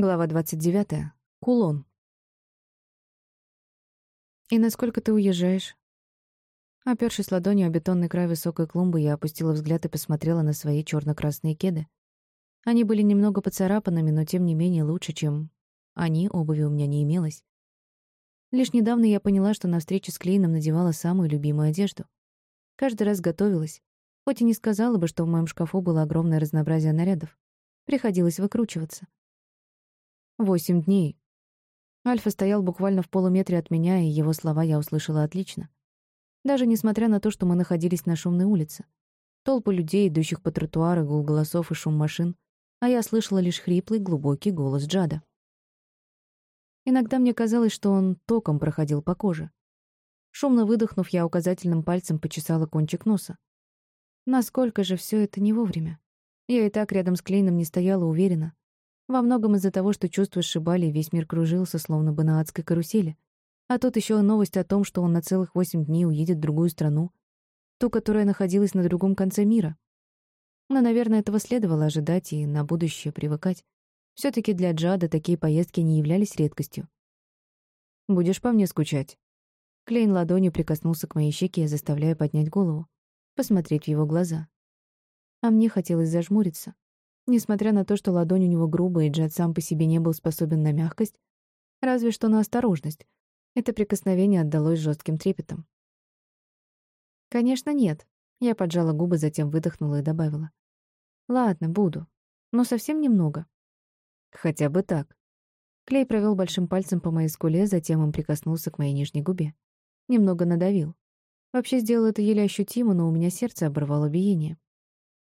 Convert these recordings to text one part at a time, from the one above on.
Глава 29. Кулон. «И насколько ты уезжаешь?» Опершись ладонью о бетонный край высокой клумбы, я опустила взгляд и посмотрела на свои черно красные кеды. Они были немного поцарапанными, но тем не менее лучше, чем они, обуви у меня не имелось. Лишь недавно я поняла, что на встрече с Клейном надевала самую любимую одежду. Каждый раз готовилась, хоть и не сказала бы, что в моем шкафу было огромное разнообразие нарядов. Приходилось выкручиваться. Восемь дней. Альфа стоял буквально в полуметре от меня, и его слова я услышала отлично. Даже несмотря на то, что мы находились на шумной улице. Толпы людей, идущих по тротуару, гул голосов и шум машин, а я слышала лишь хриплый, глубокий голос Джада. Иногда мне казалось, что он током проходил по коже. Шумно выдохнув, я указательным пальцем почесала кончик носа. Насколько же все это не вовремя. Я и так рядом с Клейном не стояла уверенно, во многом из-за того, что чувства сшибали, весь мир кружился, словно бы на адской карусели. А тут еще новость о том, что он на целых восемь дней уедет в другую страну, ту, которая находилась на другом конце мира. Но, наверное, этого следовало ожидать и на будущее привыкать. все таки для Джада такие поездки не являлись редкостью. «Будешь по мне скучать?» Клейн ладонью прикоснулся к моей щеке, заставляя поднять голову, посмотреть в его глаза. А мне хотелось зажмуриться, Несмотря на то, что ладонь у него грубая, и Джад сам по себе не был способен на мягкость, разве что на осторожность, это прикосновение отдалось жестким трепетом. «Конечно, нет», — я поджала губы, затем выдохнула и добавила. «Ладно, буду. Но совсем немного». «Хотя бы так». Клей провел большим пальцем по моей скуле, затем он прикоснулся к моей нижней губе. Немного надавил. Вообще сделал это еле ощутимо, но у меня сердце оборвало биение.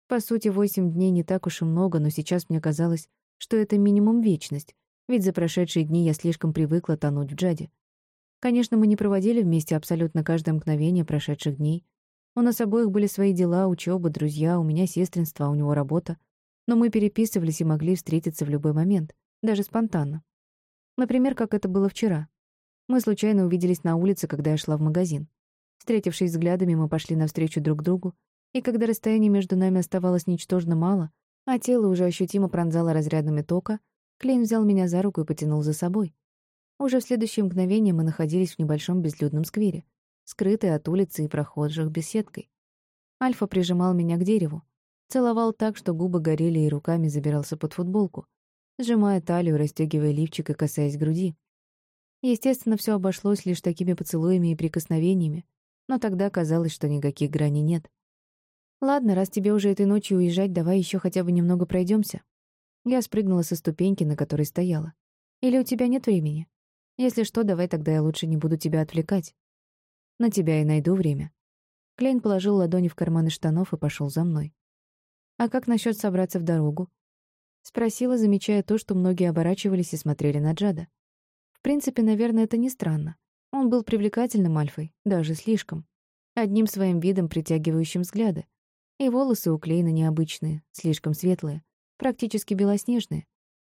По сути, восемь дней не так уж и много, но сейчас мне казалось, что это минимум вечность, ведь за прошедшие дни я слишком привыкла тонуть в джаде. Конечно, мы не проводили вместе абсолютно каждое мгновение прошедших дней. У нас обоих были свои дела, учеба, друзья, у меня сестринство, а у него работа. Но мы переписывались и могли встретиться в любой момент, даже спонтанно. Например, как это было вчера. Мы случайно увиделись на улице, когда я шла в магазин. Встретившись взглядами, мы пошли навстречу друг другу, и когда расстояние между нами оставалось ничтожно мало, а тело уже ощутимо пронзало разрядами тока, Клейн взял меня за руку и потянул за собой. Уже в следующее мгновение мы находились в небольшом безлюдном сквере, скрытые от улицы и прохожих беседкой. Альфа прижимал меня к дереву, целовал так, что губы горели и руками забирался под футболку, сжимая талию, расстегивая лифчик и касаясь груди. Естественно, все обошлось лишь такими поцелуями и прикосновениями, но тогда казалось, что никаких граней нет. «Ладно, раз тебе уже этой ночью уезжать, давай еще хотя бы немного пройдемся. Я спрыгнула со ступеньки, на которой стояла. «Или у тебя нет времени? Если что, давай тогда я лучше не буду тебя отвлекать. На тебя и найду время». Клейн положил ладони в карманы штанов и пошел за мной. «А как насчет собраться в дорогу?» Спросила, замечая то, что многие оборачивались и смотрели на Джада. В принципе, наверное, это не странно. Он был привлекательным альфой, даже слишком. Одним своим видом притягивающим взгляды. И волосы у Клейна необычные, слишком светлые, практически белоснежные.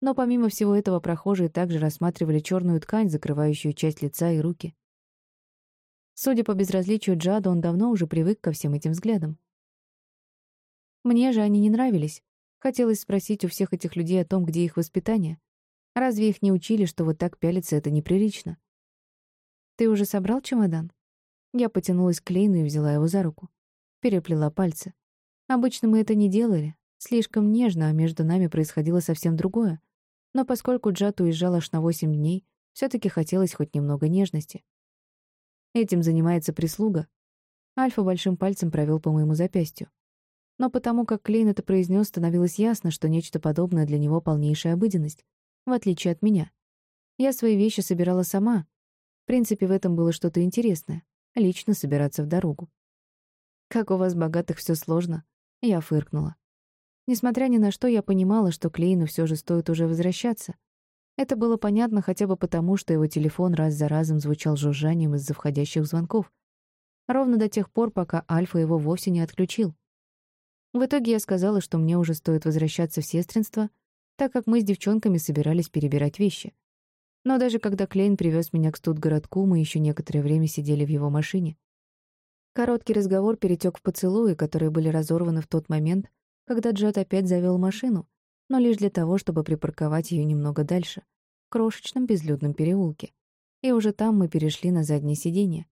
Но помимо всего этого прохожие также рассматривали черную ткань, закрывающую часть лица и руки. Судя по безразличию Джада, он давно уже привык ко всем этим взглядам. Мне же они не нравились. Хотелось спросить у всех этих людей о том, где их воспитание. Разве их не учили, что вот так пялиться — это неприлично? «Ты уже собрал чемодан?» Я потянулась к Клейну и взяла его за руку. Переплела пальцы. Обычно мы это не делали. Слишком нежно, а между нами происходило совсем другое. Но поскольку Джат уезжал аж на восемь дней, все таки хотелось хоть немного нежности. Этим занимается прислуга. Альфа большим пальцем провел по моему запястью. Но потому как Клейн это произнес, становилось ясно, что нечто подобное для него полнейшая обыденность, в отличие от меня. Я свои вещи собирала сама. В принципе, в этом было что-то интересное — лично собираться в дорогу. «Как у вас, богатых, все сложно», я фыркнула. Несмотря ни на что, я понимала, что Клейну все же стоит уже возвращаться. Это было понятно хотя бы потому, что его телефон раз за разом звучал жужжанием из-за входящих звонков. Ровно до тех пор, пока Альфа его вовсе не отключил. В итоге я сказала, что мне уже стоит возвращаться в сестринство, так как мы с девчонками собирались перебирать вещи. Но даже когда Клейн привез меня к студгородку, мы еще некоторое время сидели в его машине. Короткий разговор перетек в поцелуи, которые были разорваны в тот момент, когда Джет опять завел машину, но лишь для того, чтобы припарковать ее немного дальше, в крошечном безлюдном переулке. И уже там мы перешли на заднее сиденье.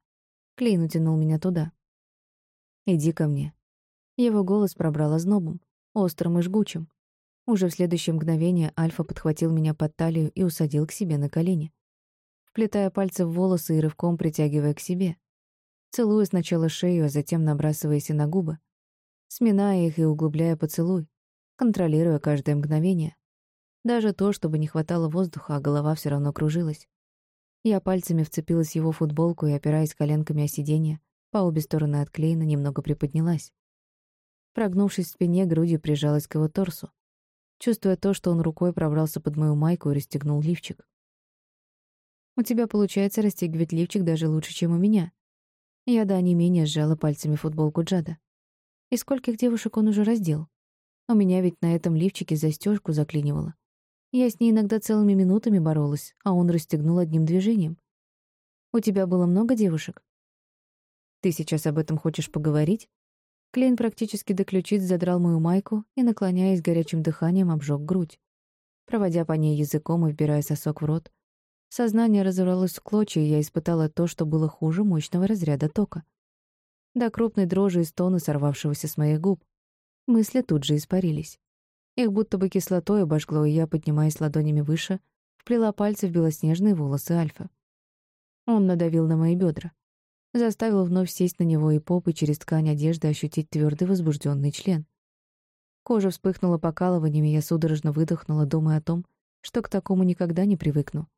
Клейн утянул меня туда. «Иди ко мне». Его голос пробрал ознобом, острым и жгучим. Уже в следующее мгновение Альфа подхватил меня под талию и усадил к себе на колени, вплетая пальцы в волосы и рывком притягивая к себе. Целуя сначала шею, а затем набрасываясь и на губы, сминая их и углубляя поцелуй, контролируя каждое мгновение. Даже то, чтобы не хватало воздуха, а голова все равно кружилась. Я пальцами вцепилась в его футболку и, опираясь коленками о сиденье, по обе стороны от Клейна немного приподнялась. Прогнувшись в спине, грудью прижалась к его торсу, чувствуя то, что он рукой пробрался под мою майку и расстегнул лифчик. «У тебя получается расстегивать лифчик даже лучше, чем у меня». Я до не менее сжала пальцами футболку Джада. И скольких девушек он уже раздел? У меня ведь на этом лифчике застежку заклинивало. Я с ней иногда целыми минутами боролась, а он расстегнул одним движением. «У тебя было много девушек?» «Ты сейчас об этом хочешь поговорить?» Клейн практически до ключиц задрал мою майку и, наклоняясь горячим дыханием, обжег грудь. Проводя по ней языком и вбирая сосок в рот, сознание разорвалось в клочья, и я испытала то, что было хуже мощного разряда тока. До крупной дрожи и стона, сорвавшегося с моих губ. Мысли тут же испарились. Их будто бы кислотой обожгло, и я, поднимаясь ладонями выше, вплела пальцы в белоснежные волосы Альфа. Он надавил на мои бедра заставил вновь сесть на него и попой через ткань одежды ощутить твердый возбужденный член. Кожа вспыхнула покалываниями, я судорожно выдохнула, думая о том, что к такому никогда не привыкну.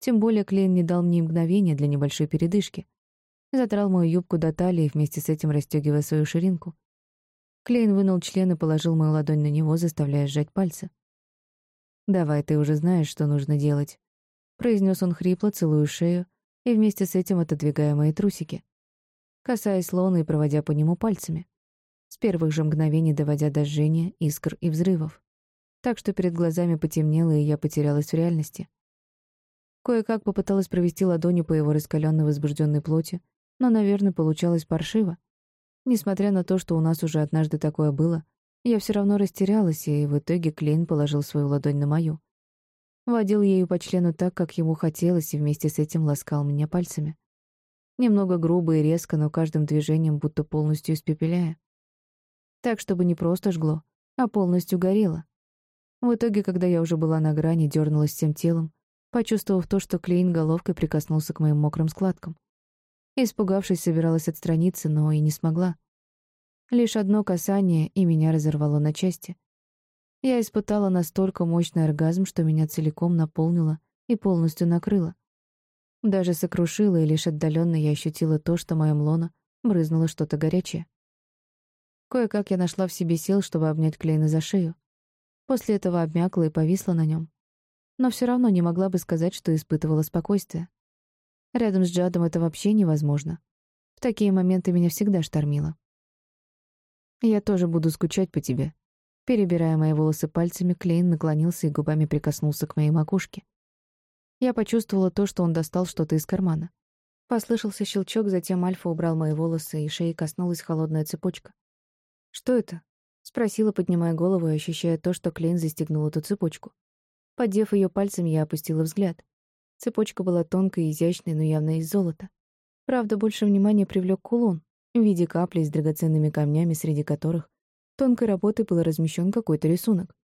Тем более Клейн не дал мне мгновения для небольшой передышки. Задрал мою юбку до талии, вместе с этим расстегивая свою ширинку. Клейн вынул член и положил мою ладонь на него, заставляя сжать пальцы. «Давай, ты уже знаешь, что нужно делать», — произнес он хрипло, целуя шею, и вместе с этим отодвигая мои трусики, касаясь лона и проводя по нему пальцами, с первых же мгновений доводя до жжения, искр и взрывов. Так что перед глазами потемнело, и я потерялась в реальности. Кое-как попыталась провести ладонью по его раскаленной возбужденной плоти, но, наверное, получалось паршиво. Несмотря на то, что у нас уже однажды такое было, я все равно растерялась, и в итоге Клейн положил свою ладонь на мою. Водил ею по члену так, как ему хотелось, и вместе с этим ласкал меня пальцами. Немного грубо и резко, но каждым движением будто полностью испепеляя. Так, чтобы не просто жгло, а полностью горело. В итоге, когда я уже была на грани, дернулась всем телом, почувствовав то, что Клейн головкой прикоснулся к моим мокрым складкам. Испугавшись, собиралась отстраниться, но и не смогла. Лишь одно касание, и меня разорвало на части. Я испытала настолько мощный оргазм, что меня целиком наполнило и полностью накрыло. Даже сокрушило, и лишь отдаленно я ощутила то, что моем лоно брызнуло что-то горячее. Кое-как я нашла в себе сил, чтобы обнять Клейна за шею. После этого обмякла и повисла на нем. Но все равно не могла бы сказать, что испытывала спокойствие. Рядом с Джадом это вообще невозможно. В такие моменты меня всегда штормило. «Я тоже буду скучать по тебе», Перебирая мои волосы пальцами, Клейн наклонился и губами прикоснулся к моей макушке. Я почувствовала то, что он достал что-то из кармана. Послышался щелчок, затем Альфа убрал мои волосы, и шеи коснулась холодная цепочка. «Что это?» — спросила, поднимая голову и ощущая то, что Клейн застегнул эту цепочку. Поддев ее пальцами, я опустила взгляд. Цепочка была тонкой и изящной, но явно из золота. Правда, больше внимания привлек кулон в виде капли с драгоценными камнями, среди которых тонкой работой был размещен какой-то рисунок.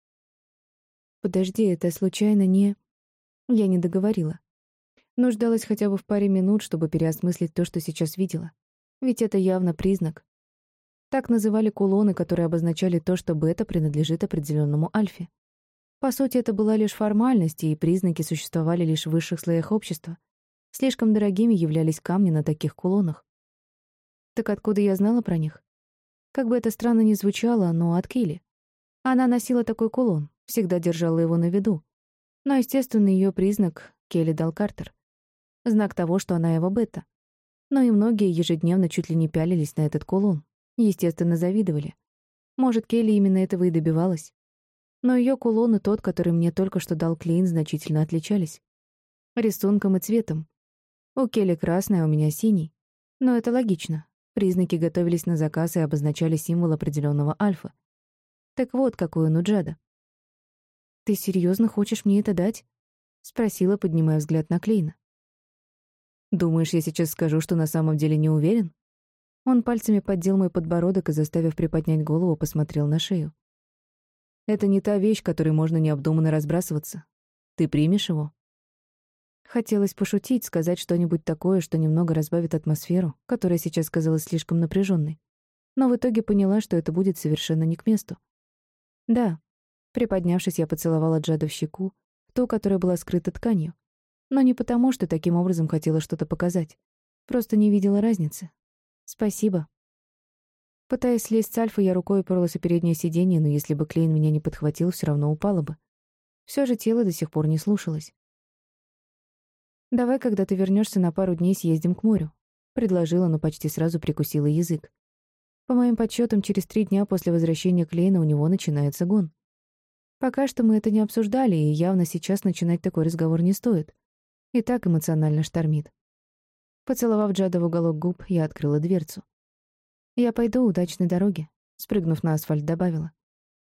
«Подожди, это случайно не...» Я не договорила. Нуждалась хотя бы в паре минут, чтобы переосмыслить то, что сейчас видела. Ведь это явно признак. Так называли кулоны, которые обозначали то, что бета принадлежит определенному альфе. По сути, это была лишь формальность, и признаки существовали лишь в высших слоях общества. Слишком дорогими являлись камни на таких кулонах. Так откуда я знала про них? Как бы это странно ни звучало, но от Килли. Она носила такой кулон, всегда держала его на виду. Но, естественно, ее признак — Келли дал Картер. Знак того, что она его бета. Но и многие ежедневно чуть ли не пялились на этот кулон. Естественно, завидовали. Может, Келли именно этого и добивалась. Но ее кулон и тот, который мне только что дал Клейн, значительно отличались. Рисунком и цветом. У Келли красный, а у меня синий. Но это логично. Признаки готовились на заказ и обозначали символ определенного альфа. Так вот, какой он у Джада. «Ты серьезно хочешь мне это дать?» — спросила, поднимая взгляд на Клейна. «Думаешь, я сейчас скажу, что на самом деле не уверен?» Он пальцами поддел мой подбородок и, заставив приподнять голову, посмотрел на шею. «Это не та вещь, которой можно необдуманно разбрасываться. Ты примешь его?» Хотелось пошутить, сказать что-нибудь такое, что немного разбавит атмосферу, которая сейчас казалась слишком напряженной. Но в итоге поняла, что это будет совершенно не к месту. «Да». Приподнявшись, я поцеловала Джада в щеку, ту, которая была скрыта тканью. Но не потому, что таким образом хотела что-то показать. Просто не видела разницы. «Спасибо». Пытаясь слезть с Альфа, я рукой уперлась о переднее сиденье, но если бы Клейн меня не подхватил, все равно упала бы. Все же тело до сих пор не слушалось. «Давай, когда ты вернешься на пару дней, съездим к морю», — предложила, но почти сразу прикусила язык. По моим подсчетам, через три дня после возвращения Клейна у него начинается гон. Пока что мы это не обсуждали, и явно сейчас начинать такой разговор не стоит. И так эмоционально штормит. Поцеловав Джада в уголок губ, я открыла дверцу. «Я пойду, удачной дороги», — спрыгнув на асфальт, добавила.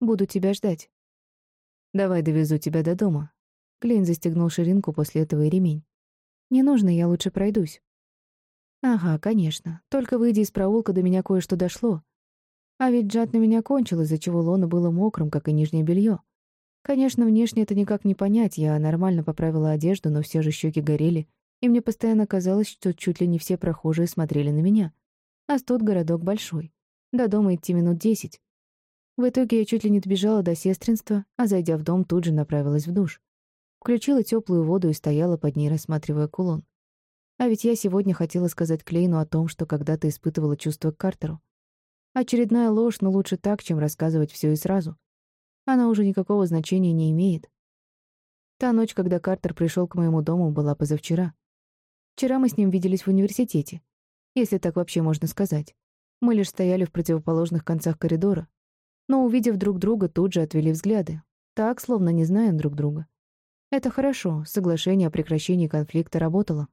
«Буду тебя ждать». «Давай довезу тебя до дома». Клейн застегнул ширинку после этого и ремень. Не нужно, я лучше пройдусь. Ага, конечно. Только выйдя из проулка, до меня кое-что дошло. А ведь Джад на меня кончил, из-за чего лоно было мокрым, как и нижнее белье. Конечно, внешне это никак не понять, я нормально поправила одежду, но все же щеки горели, и мне постоянно казалось, что чуть ли не все прохожие смотрели на меня. А тот городок большой. До дома идти минут десять. В итоге я чуть ли не добежала до сестринства, а, зайдя в дом, тут же направилась в душ. Включила теплую воду и стояла под ней, рассматривая кулон. А ведь я сегодня хотела сказать Клейну о том, что когда-то испытывала чувство к Картеру. Очередная ложь, но лучше так, чем рассказывать все и сразу. Она уже никакого значения не имеет. Та ночь, когда Картер пришел к моему дому, была позавчера. Вчера мы с ним виделись в университете, если так вообще можно сказать. Мы лишь стояли в противоположных концах коридора, но, увидев друг друга, тут же отвели взгляды. Так, словно не знаем друг друга. Это хорошо, соглашение о прекращении конфликта работало.